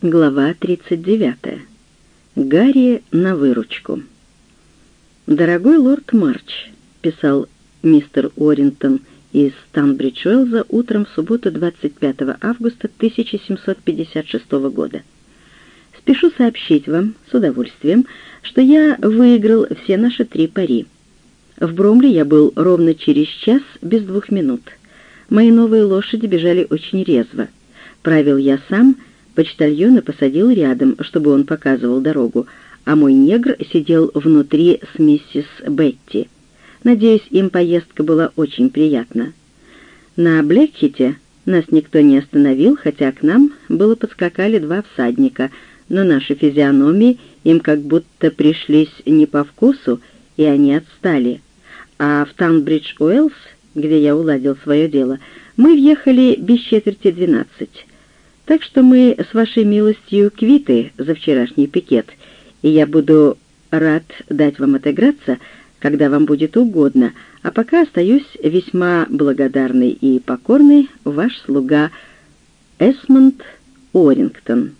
Глава 39. Гарри на выручку. «Дорогой лорд Марч», — писал мистер Уоррингтон из Станбридж-Уэллза утром в субботу 25 августа 1756 года. «Спешу сообщить вам с удовольствием, что я выиграл все наши три пари. В Бромле я был ровно через час без двух минут. Мои новые лошади бежали очень резво. Правил я сам — Почтальона посадил рядом, чтобы он показывал дорогу, а мой негр сидел внутри с миссис Бетти. Надеюсь, им поездка была очень приятна. На Блекхите нас никто не остановил, хотя к нам было подскакали два всадника, но наши физиономии им как будто пришлись не по вкусу, и они отстали. А в Танбридж-Уэллс, где я уладил свое дело, мы въехали без четверти двенадцать. Так что мы, с вашей милостью, квиты за вчерашний пикет, и я буду рад дать вам отыграться, когда вам будет угодно, а пока остаюсь весьма благодарный и покорный ваш слуга Эсмонд Орингтон.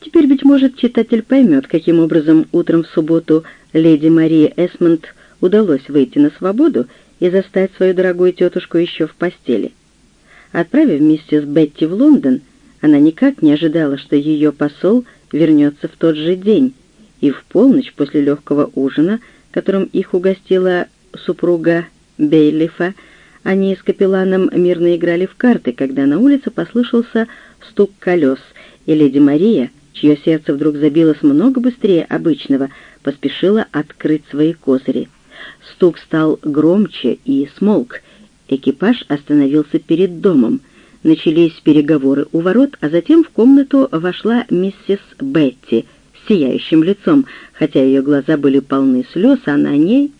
Теперь, быть может, читатель поймет, каким образом утром в субботу леди Марии Эсмонд удалось выйти на свободу и застать свою дорогую тетушку еще в постели. Отправив миссис Бетти в Лондон, она никак не ожидала, что ее посол вернется в тот же день, и в полночь после легкого ужина, которым их угостила супруга Бейлифа, они с капелланом мирно играли в карты, когда на улице послышался стук колес, и леди Мария, чье сердце вдруг забилось много быстрее обычного, поспешила открыть свои козыри. Стук стал громче и смолк, Экипаж остановился перед домом. Начались переговоры у ворот, а затем в комнату вошла миссис Бетти с сияющим лицом, хотя ее глаза были полны слез, а на ней...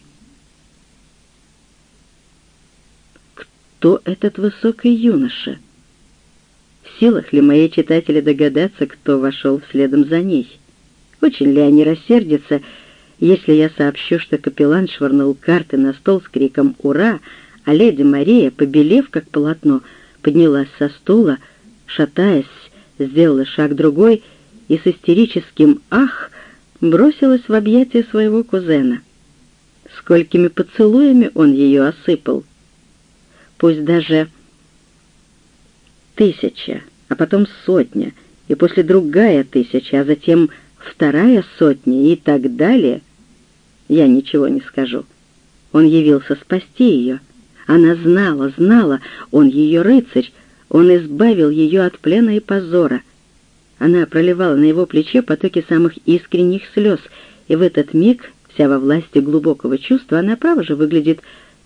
Кто этот высокий юноша? В силах ли мои читатели догадаться, кто вошел следом за ней? Очень ли они рассердятся, если я сообщу, что капеллан швырнул карты на стол с криком «Ура!», а леди Мария, побелев как полотно, поднялась со стула, шатаясь, сделала шаг другой и с истерическим «ах» бросилась в объятия своего кузена. Сколькими поцелуями он ее осыпал. Пусть даже тысяча, а потом сотня, и после другая тысяча, а затем вторая сотня и так далее, я ничего не скажу. Он явился спасти ее — она знала, знала, он ее рыцарь, он избавил ее от плена и позора. Она проливала на его плече потоки самых искренних слез, и в этот миг, вся во власти глубокого чувства, она, право же, выглядит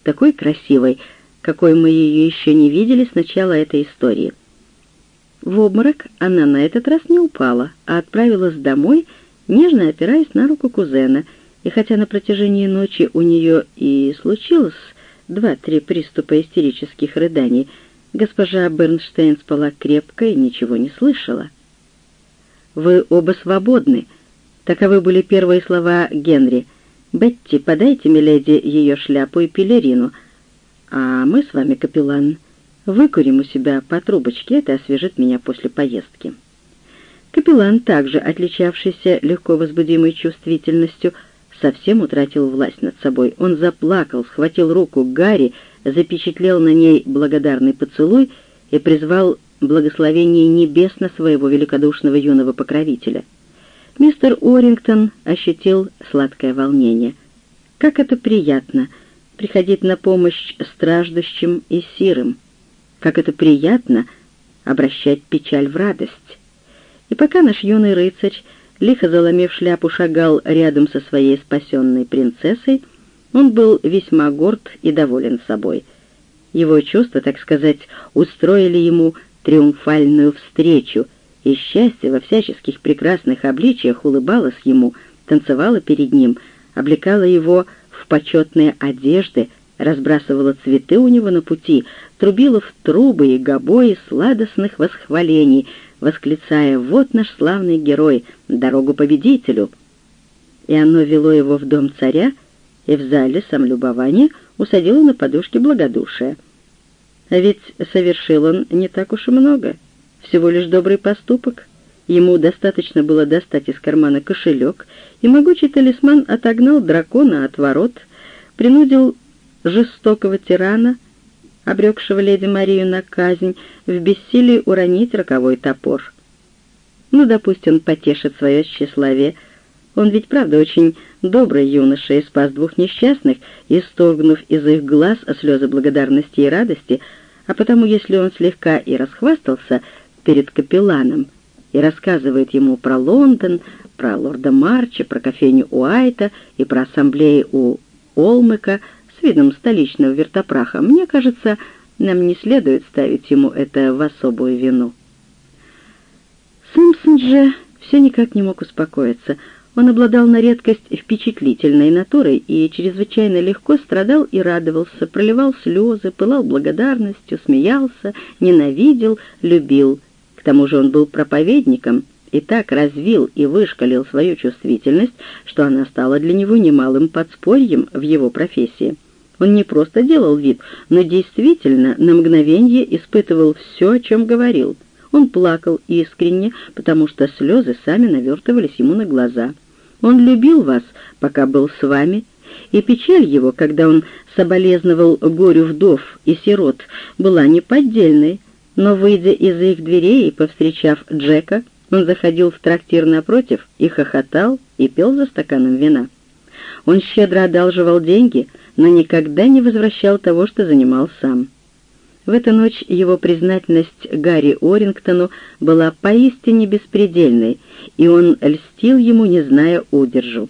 такой красивой, какой мы ее еще не видели с начала этой истории. В обморок она на этот раз не упала, а отправилась домой, нежно опираясь на руку кузена, и хотя на протяжении ночи у нее и случилось два-три приступа истерических рыданий, госпожа Бернштейн спала крепко и ничего не слышала. «Вы оба свободны», — таковы были первые слова Генри. «Бетти, подайте миледи ее шляпу и пелерину, а мы с вами, капеллан, выкурим у себя по трубочке, это освежит меня после поездки». Капеллан, также отличавшийся легко возбудимой чувствительностью, — совсем утратил власть над собой. Он заплакал, схватил руку Гарри, запечатлел на ней благодарный поцелуй и призвал благословение небес на своего великодушного юного покровителя. Мистер Орингтон ощутил сладкое волнение. Как это приятно — приходить на помощь страждущим и сирым. Как это приятно — обращать печаль в радость. И пока наш юный рыцарь лихо заломив шляпу, шагал рядом со своей спасенной принцессой, он был весьма горд и доволен собой. Его чувства, так сказать, устроили ему триумфальную встречу, и счастье во всяческих прекрасных обличиях улыбалось ему, танцевало перед ним, облекало его в почетные одежды, разбрасывала цветы у него на пути, трубила в трубы и гобои сладостных восхвалений — восклицая «Вот наш славный герой, дорогу победителю!» И оно вело его в дом царя и в зале самолюбования усадило на подушке благодушия. А ведь совершил он не так уж и много, всего лишь добрый поступок, Ему достаточно было достать из кармана кошелек, и могучий талисман отогнал дракона от ворот, принудил жестокого тирана, обрекшего леди Марию на казнь, в бессилии уронить роковой топор. Ну, допустим, он потешит свое тщеславие. Он ведь, правда, очень добрый юноша и спас двух несчастных, исторгнув из их глаз слезы благодарности и радости, а потому, если он слегка и расхвастался перед капелланом, и рассказывает ему про Лондон, про лорда Марча, про кофейню Уайта и про ассамблеи у Олмыка с видом столичного вертопраха, мне кажется, нам не следует ставить ему это в особую вину. Симпсон же все никак не мог успокоиться. Он обладал на редкость впечатлительной натурой и чрезвычайно легко страдал и радовался, проливал слезы, пылал благодарностью, смеялся, ненавидел, любил — к тому же он был проповедником и так развил и вышкалил свою чувствительность, что она стала для него немалым подспорьем в его профессии. Он не просто делал вид, но действительно на мгновение испытывал все, о чем говорил. Он плакал искренне, потому что слезы сами навертывались ему на глаза. Он любил вас, пока был с вами, и печаль его, когда он соболезновал горю вдов и сирот, была неподдельной, но, выйдя из их дверей и повстречав Джека, он заходил в трактир напротив и хохотал, и пел за стаканом вина. Он щедро одалживал деньги, но никогда не возвращал того, что занимал сам. В эту ночь его признательность Гарри Орингтону была поистине беспредельной, и он льстил ему, не зная удержу.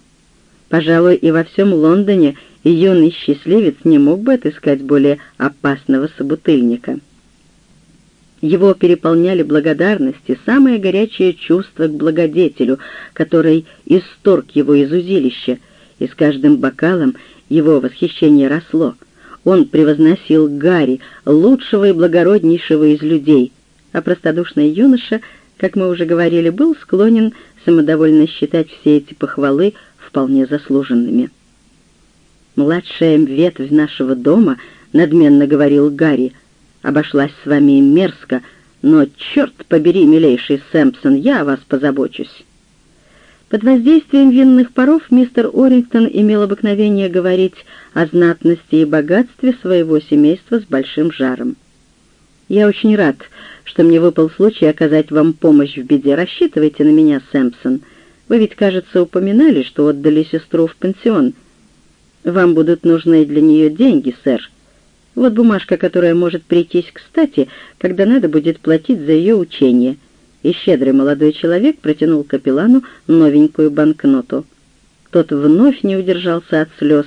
Пожалуй, и во всем Лондоне юный счастливец не мог бы отыскать более опасного собутыльника. Его переполняли благодарность и самое горячее чувство к благодетелю, который исторг его из узилища, и с каждым бокалом его восхищение росло. Он превозносил Гарри, лучшего и благороднейшего из людей, а простодушный юноша, как мы уже говорили, был склонен самодовольно считать все эти похвалы вполне заслуженными. «Младшая ветвь нашего дома», — надменно говорил Гарри, — обошлась с вами мерзко, но, черт побери, милейший Сэмпсон, я о вас позабочусь». Под воздействием винных паров мистер Орингтон имел обыкновение говорить о знатности и богатстве своего семейства с большим жаром. «Я очень рад, что мне выпал случай оказать вам помощь в беде. Рассчитывайте на меня, Сэмпсон. Вы ведь, кажется, упоминали, что отдали сестру в пансион. Вам будут нужны для нее деньги, сэр. Вот бумажка, которая может прийтись кстати, когда надо будет платить за ее учение». И щедрый молодой человек протянул капеллану новенькую банкноту. Тот вновь не удержался от слез.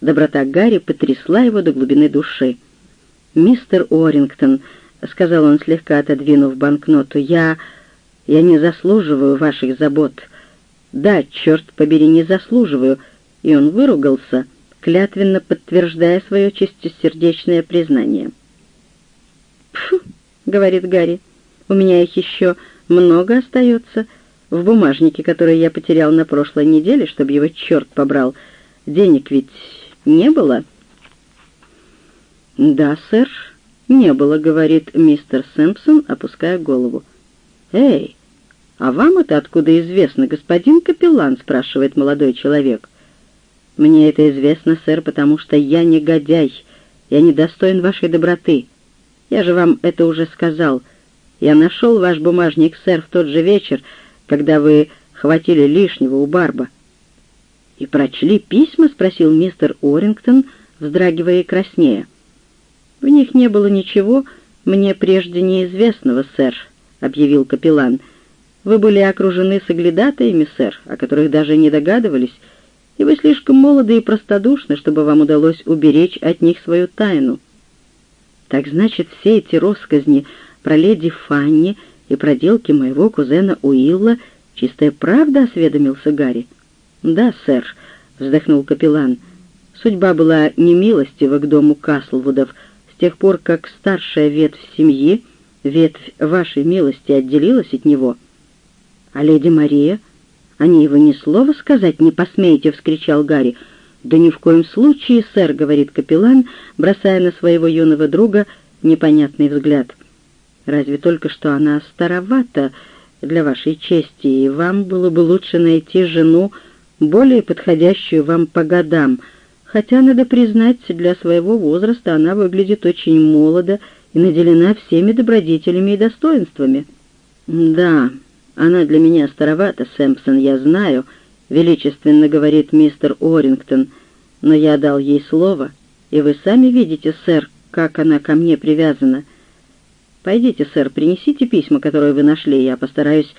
Доброта Гарри потрясла его до глубины души. «Мистер Уоррингтон», — сказал он, слегка отодвинув банкноту, — «я... я не заслуживаю ваших забот». «Да, черт побери, не заслуживаю», — и он выругался, клятвенно подтверждая свое чистосердечное признание. «Пфу!» — говорит Гарри. «У меня их еще много остается в бумажнике, который я потерял на прошлой неделе, чтобы его черт побрал. Денег ведь не было?» «Да, сэр, не было», — говорит мистер Сэмпсон, опуская голову. «Эй, а вам это откуда известно, господин капеллан?» — спрашивает молодой человек. «Мне это известно, сэр, потому что я негодяй. Я недостоин вашей доброты. Я же вам это уже сказал. Я нашел ваш бумажник, сэр, в тот же вечер, когда вы хватили лишнего у Барба». «И прочли письма?» — спросил мистер Орингтон, вздрагивая и краснея. «В них не было ничего, мне прежде неизвестного, сэр», — объявил капеллан. «Вы были окружены соглядатаями, сэр, о которых даже не догадывались, и вы слишком молоды и простодушны, чтобы вам удалось уберечь от них свою тайну. Так значит, все эти росказни про леди Фанни и проделки моего кузена Уилла — чистая правда, — осведомился Гарри. «Да, сэр», — вздохнул капеллан. «Судьба была немилостива к дому Каслвудов с тех пор, как старшая ветвь семьи, ветвь вашей милости, отделилась от него. А леди Мария...» «О ней вы ни слова сказать не посмеете!» — вскричал Гарри. «Да ни в коем случае, сэр!» — говорит капеллан, бросая на своего юного друга непонятный взгляд. «Разве только что она старовата? для вашей чести, и вам было бы лучше найти жену, более подходящую вам по годам, хотя, надо признать, для своего возраста она выглядит очень молодо и наделена всеми добродетелями и достоинствами. Да, она для меня старовата, Сэмпсон, я знаю, — величественно говорит мистер Орингтон, но я дал ей слово, и вы сами видите, сэр, как она ко мне привязана. Пойдите, сэр, принесите письма, которые вы нашли, я постараюсь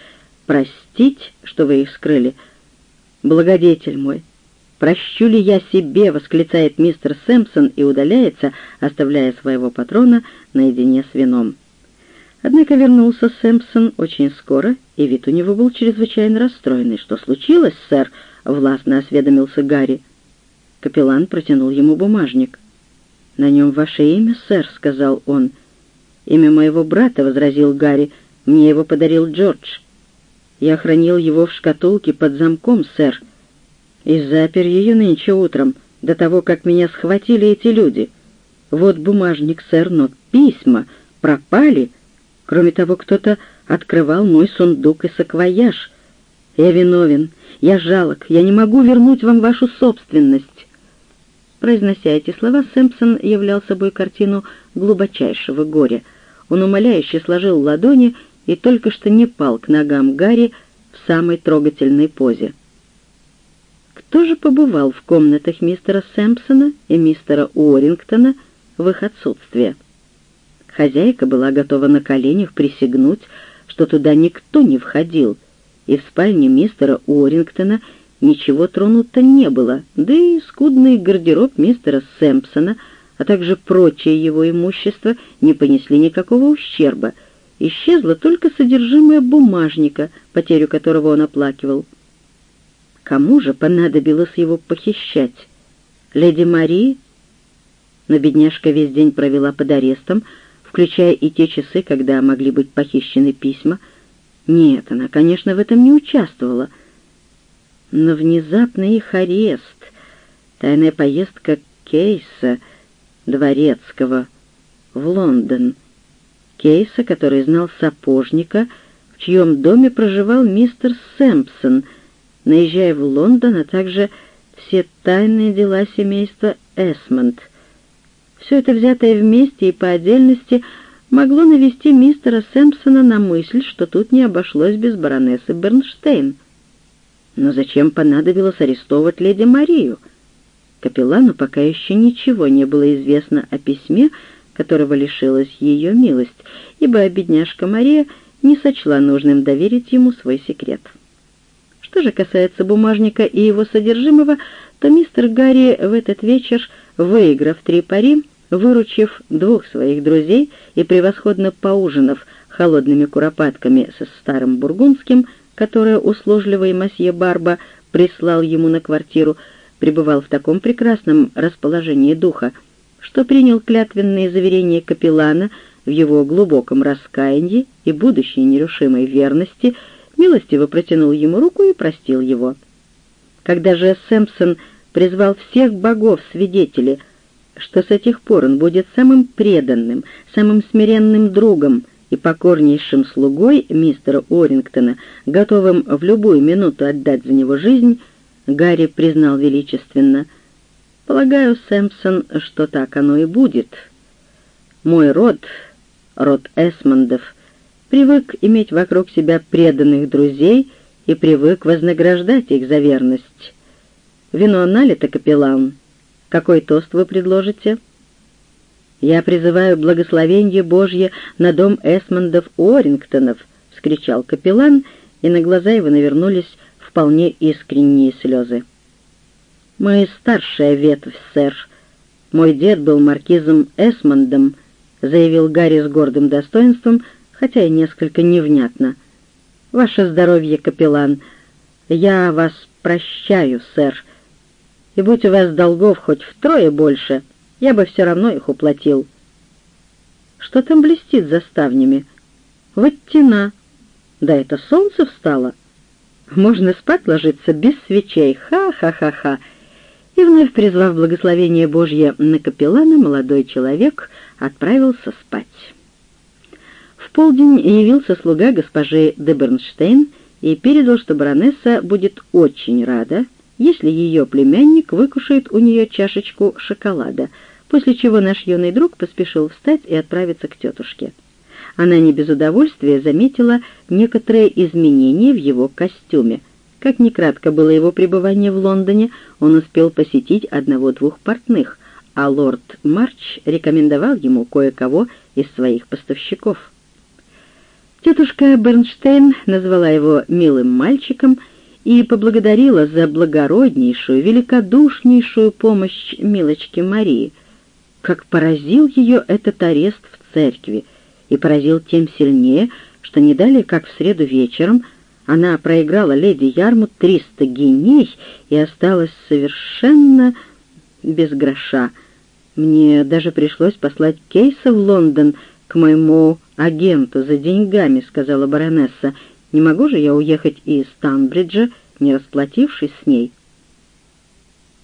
простить, что вы их скрыли. Благодетель мой, прощу ли я себе, восклицает мистер Сэмпсон и удаляется, оставляя своего патрона наедине с вином. Однако вернулся Сэмпсон очень скоро, и вид у него был чрезвычайно расстроенный. «Что случилось, сэр?» — властно осведомился Гарри. Капеллан протянул ему бумажник. «На нем ваше имя, сэр», — сказал он. «Имя моего брата», — возразил Гарри. «Мне его подарил Джордж. Я хранил его в шкатулке под замком, сэр, и запер ее нынче утром, до того, как меня схватили эти люди. Вот бумажник, сэр, но письма пропали». Кроме того, кто-то открывал мой сундук и саквояж. Я виновен, я жалок, я не могу вернуть вам вашу собственность. Произнося эти слова, Сэмпсон являл собой картину глубочайшего горя. Он умоляюще сложил ладони и только что не пал к ногам Гарри в самой трогательной позе. Кто же побывал в комнатах мистера Сэмпсона и мистера Уоррингтона в их отсутствие? Хозяйка была готова на коленях присягнуть, что туда никто не входил, и в спальне мистера Уоррингтона ничего тронуто не было, да и скудный гардероб мистера Сэмпсона, а также прочее его имущество не понесли никакого ущерба. Исчезло только содержимое бумажника, потерю которого он оплакивал. Кому же понадобилось его похищать? Леди Марии? Но бедняжка весь день провела под арестом, включая и те часы, когда могли быть похищены письма. Нет, она, конечно, в этом не участвовала. Но внезапный их арест, тайная поездка Кейса, дворецкого, в Лондон. Кейса, который знал сапожника, в чьем доме проживал мистер Сэмпсон, наезжая в Лондон, а также все тайные дела семейства Эсмонд — все это взятое вместе и по отдельности могло навести мистера Сэмпсона на мысль, что тут не обошлось без баронессы Бернштейн. Но зачем понадобилось арестовывать леди Марию? Капеллану пока еще ничего не было известно о письме, которого лишилась ее милость, ибо бедняжка Мария не сочла нужным доверить ему свой секрет. Что же касается бумажника и его содержимого, то мистер Гарри в этот вечер, выиграв три пари, Выручив двух своих друзей и превосходно поужинав холодными куропатками со старым бургундским, которое услужливый масье Барба прислал ему на квартиру, пребывал в таком прекрасном расположении духа, что принял клятвенные заверения капеллана в его глубоком раскаянии и будущей нерушимой верности, милостиво протянул ему руку и простил его. Когда же Сэмпсон призвал всех богов-свидетелей, что с этих пор он будет самым преданным, самым смиренным другом и покорнейшим слугой мистера Орингтона, готовым в любую минуту отдать за него жизнь, Гарри признал величественно. «Полагаю, Сэмпсон, что так оно и будет. Мой род, род Эсмондов, привык иметь вокруг себя преданных друзей и привык вознаграждать их за верность. Вино налито, капеллан?» Какой тост вы предложите?» «Я призываю благословение Божье на дом Эсмондов Уоррингтонов!» — вскричал капеллан, и на глаза его навернулись вполне искренние слезы. «Мы старшая ветвь, сэр. Мой дед был маркизом Эсмондом», — заявил Гарри с гордым достоинством, хотя и несколько невнятно. «Ваше здоровье, капеллан. Я вас прощаю, сэр», и будь у вас долгов хоть втрое больше, я бы все равно их уплатил. Что там блестит за ставнями? Вот тена. Да это солнце встало. Можно спать ложиться без свечей. Ха-ха-ха-ха. И вновь призвав благословение Божье на капеллана, молодой человек отправился спать. В полдень явился слуга госпожи де Бернштейн и передал, что баронесса будет очень рада, если ее племянник выкушает у нее чашечку шоколада, после чего наш юный друг поспешил встать и отправиться к тетушке. Она не без удовольствия заметила некоторые изменения в его костюме. Как ни кратко было его пребывание в Лондоне, он успел посетить одного-двух портных, а лорд Марч рекомендовал ему кое-кого из своих поставщиков. Тетушка Бернштейн назвала его «милым мальчиком» и поблагодарила за благороднейшую, великодушнейшую помощь милочке Марии. Как поразил ее этот арест в церкви, и поразил тем сильнее, что не далее, как в среду вечером, она проиграла леди Ярму 300 геней и осталась совершенно без гроша. Мне даже пришлось послать Кейса в Лондон к моему агенту за деньгами», — сказала баронесса. «Не могу же я уехать из Станбриджа, не расплатившись с ней».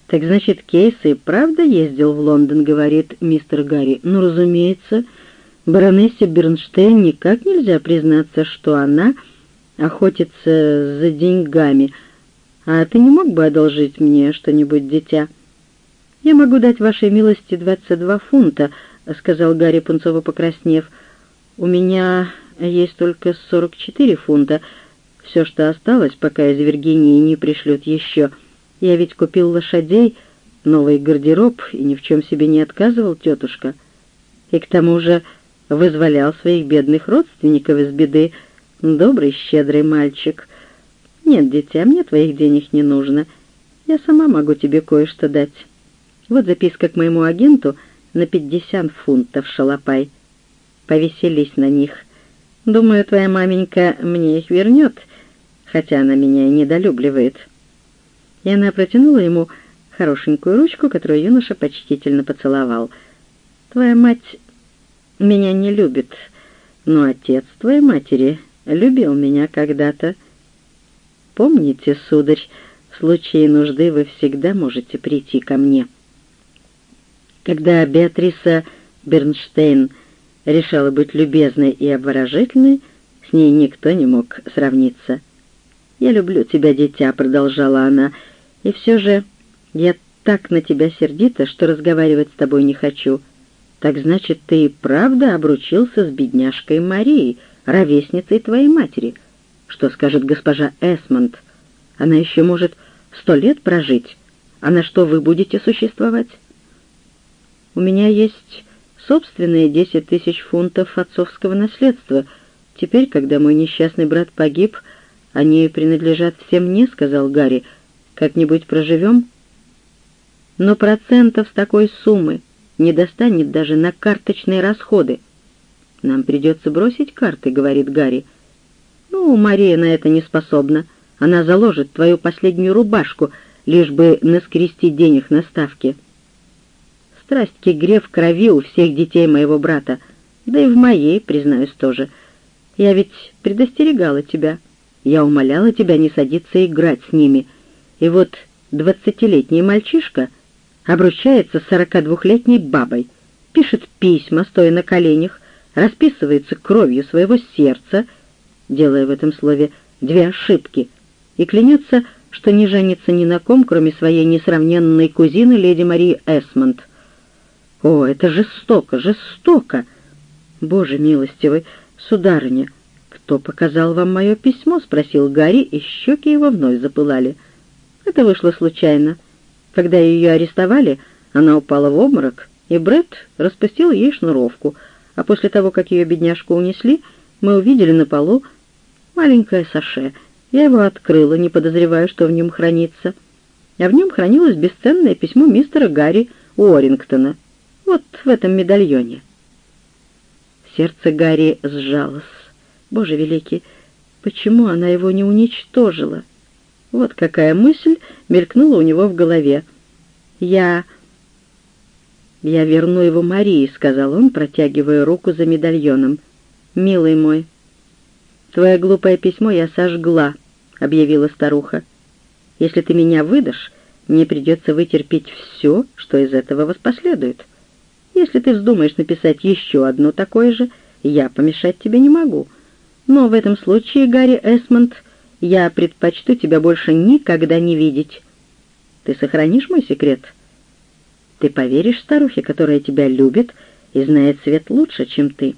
«Так значит, Кейс и правда ездил в Лондон?» — говорит мистер Гарри. «Ну, разумеется, баронессе Бернштейн никак нельзя признаться, что она охотится за деньгами. А ты не мог бы одолжить мне что-нибудь, дитя?» «Я могу дать вашей милости двадцать два фунта», — сказал Гарри, пунцово покраснев. У меня есть только сорок четыре фунта. Все, что осталось, пока из Виргинии не пришлют еще. Я ведь купил лошадей, новый гардероб и ни в чем себе не отказывал, тетушка. И к тому же вызволял своих бедных родственников из беды. Добрый, щедрый мальчик. Нет, дитя, мне твоих денег не нужно. Я сама могу тебе кое-что дать. Вот записка к моему агенту на пятьдесят фунтов, шалопай повеселись на них. Думаю, твоя маменька мне их вернет, хотя она меня и недолюбливает». И она протянула ему хорошенькую ручку, которую юноша почтительно поцеловал. «Твоя мать меня не любит, но отец твоей матери любил меня когда-то. Помните, сударь, в случае нужды вы всегда можете прийти ко мне». Когда Беатриса Бернштейн решала быть любезной и обворожительной, с ней никто не мог сравниться. «Я люблю тебя, дитя», — продолжала она, — «и все же я так на тебя сердита, что разговаривать с тобой не хочу. Так значит, ты и правда обручился с бедняжкой Марией, ровесницей твоей матери. Что скажет госпожа Эсмонд? Она еще может сто лет прожить. А на что вы будете существовать?» «У меня есть собственные десять тысяч фунтов отцовского наследства. Теперь, когда мой несчастный брат погиб, они принадлежат всем мне, — сказал Гарри. Как-нибудь проживем? Но процентов с такой суммы не достанет даже на карточные расходы. Нам придется бросить карты, — говорит Гарри. Ну, Мария на это не способна. Она заложит твою последнюю рубашку, лишь бы наскрести денег на ставки. Страсть к игре в крови у всех детей моего брата, да и в моей, признаюсь тоже. Я ведь предостерегала тебя. Я умоляла тебя не садиться играть с ними. И вот двадцатилетний мальчишка обручается с сорока двухлетней бабой, пишет письма, стоя на коленях, расписывается кровью своего сердца, делая в этом слове две ошибки, и клянется, что не женится ни на ком, кроме своей несравненной кузины леди Марии Эсмонд. О, это жестоко, жестоко! Боже милостивый, сударыня, кто показал вам мое письмо? — спросил Гарри, и щеки его вновь запылали. Это вышло случайно. Когда ее арестовали, она упала в обморок, и Бред распустил ей шнуровку, а после того, как ее бедняжку унесли, мы увидели на полу маленькое саше. Я его открыла, не подозревая, что в нем хранится. А в нем хранилось бесценное письмо мистера Гарри Уоррингтона — вот в этом медальоне. Сердце Гарри сжалось. Боже великий, почему она его не уничтожила? Вот какая мысль мелькнула у него в голове. «Я... я верну его Марии», — сказал он, протягивая руку за медальоном. «Милый мой, твое глупое письмо я сожгла», — объявила старуха. «Если ты меня выдашь, мне придется вытерпеть все, что из этого воспоследует. Если ты вздумаешь написать еще одно такое же, я помешать тебе не могу. Но в этом случае, Гарри Эсмонд, я предпочту тебя больше никогда не видеть. Ты сохранишь мой секрет? Ты поверишь старухе, которая тебя любит и знает свет лучше, чем ты?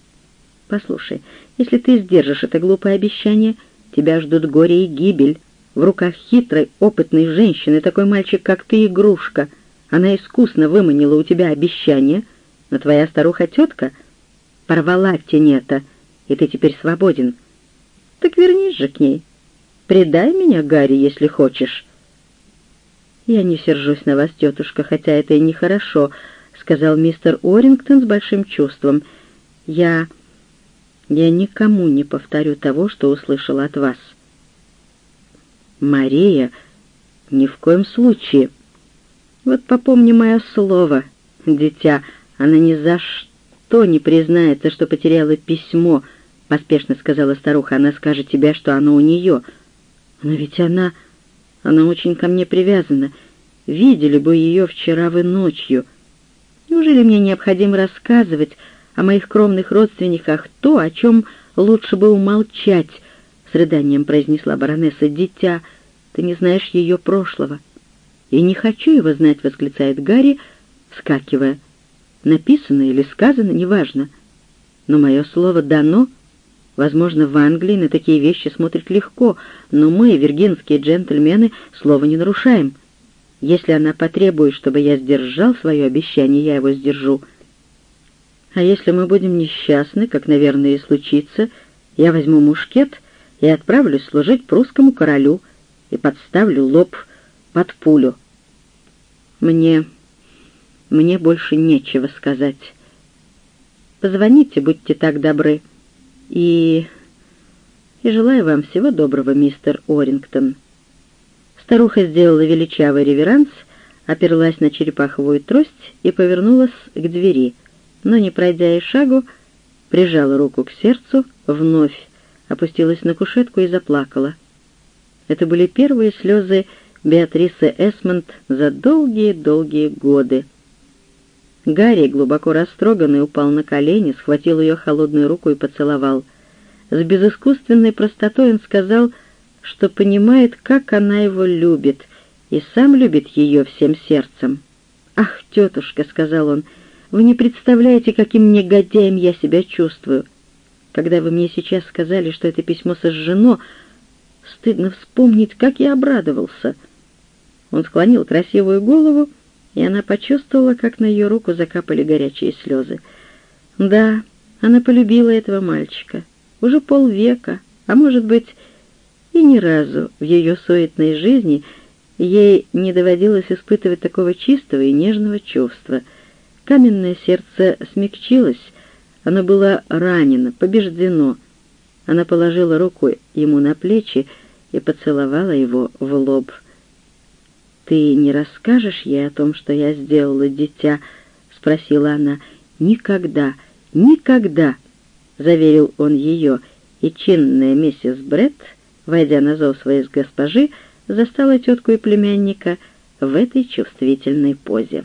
Послушай, если ты сдержишь это глупое обещание, тебя ждут горе и гибель. В руках хитрой, опытной женщины такой мальчик, как ты, игрушка. Она искусно выманила у тебя обещание, но твоя старуха-тетка порвала тенета, и ты теперь свободен. Так вернись же к ней. Предай меня, Гарри, если хочешь». «Я не сержусь на вас, тетушка, хотя это и нехорошо», — сказал мистер Орингтон с большим чувством. «Я... я никому не повторю того, что услышал от вас». «Мария, ни в коем случае. Вот попомни мое слово, дитя, она ни за что не признается, что потеряла письмо», — поспешно сказала старуха. «Она скажет тебе, что оно у нее». «Но ведь она...» Она очень ко мне привязана. Видели бы ее вчера вы ночью. Неужели мне необходимо рассказывать о моих кровных родственниках то, о чем лучше бы умолчать?» С рыданием произнесла баронесса. «Дитя, ты не знаешь ее прошлого». «И не хочу его знать», — восклицает Гарри, вскакивая. «Написано или сказано, неважно. Но мое слово дано...» Возможно, в Англии на такие вещи смотрят легко, но мы, виргинские джентльмены, слова не нарушаем. Если она потребует, чтобы я сдержал свое обещание, я его сдержу. А если мы будем несчастны, как, наверное, и случится, я возьму мушкет и отправлюсь служить прусскому королю и подставлю лоб под пулю. Мне... мне больше нечего сказать. Позвоните, будьте так добры и... и желаю вам всего доброго, мистер Орингтон». Старуха сделала величавый реверанс, оперлась на черепаховую трость и повернулась к двери, но, не пройдя и шагу, прижала руку к сердцу, вновь опустилась на кушетку и заплакала. Это были первые слезы Беатрисы Эсмонд за долгие-долгие годы. Гарри, глубоко растроганный, упал на колени, схватил ее холодную руку и поцеловал. С безыскусственной простотой он сказал, что понимает, как она его любит, и сам любит ее всем сердцем. «Ах, тетушка», — сказал он, — «вы не представляете, каким негодяем я себя чувствую. Когда вы мне сейчас сказали, что это письмо сожжено, стыдно вспомнить, как я обрадовался». Он склонил красивую голову, — и она почувствовала, как на ее руку закапали горячие слезы. Да, она полюбила этого мальчика. Уже полвека, а может быть, и ни разу в ее суетной жизни ей не доводилось испытывать такого чистого и нежного чувства. Каменное сердце смягчилось, оно было ранено, побеждено. Она положила руку ему на плечи и поцеловала его в лоб. «Ты не расскажешь ей о том, что я сделала, дитя?» — спросила она. «Никогда, никогда!» — заверил он ее, и чинная миссис Бретт, войдя на зов своей госпожи, застала тетку и племянника в этой чувствительной позе.